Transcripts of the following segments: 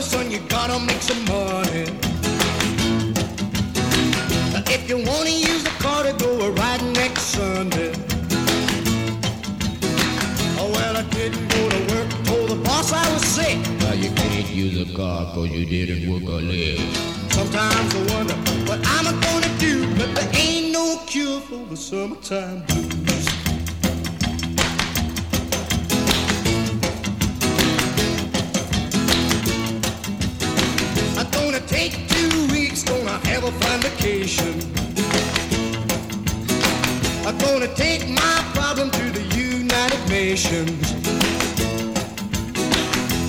me, son, you gotta make some money. If you wanna use the car to go a ride next Sunday. Oh well, I didn't go to work, told the boss I was sick. Now you can't use a car 'cause you didn't work a leg. Sometimes I wonder what I'm gonna do, but there ain't no cure for the summertime blues. Gonna take two weeks, gonna have a fun vacation. I'm gonna take my problem to the United Nations.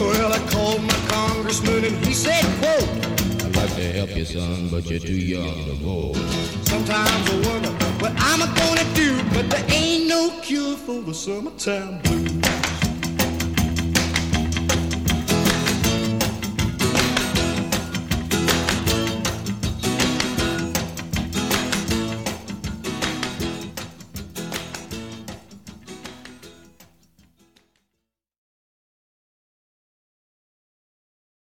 Well, I called my congressman and he said, quote, I'd like to help you, son, but you're too young to vote. Sometimes I wonder what I'm gonna do, but there ain't no cure for the summertime blues.